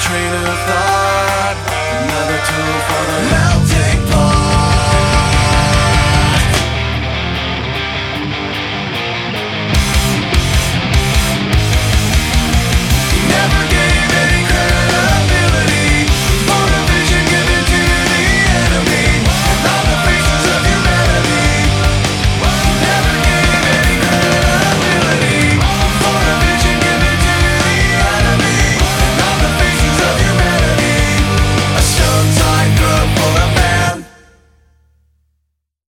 train of thought, another tool for the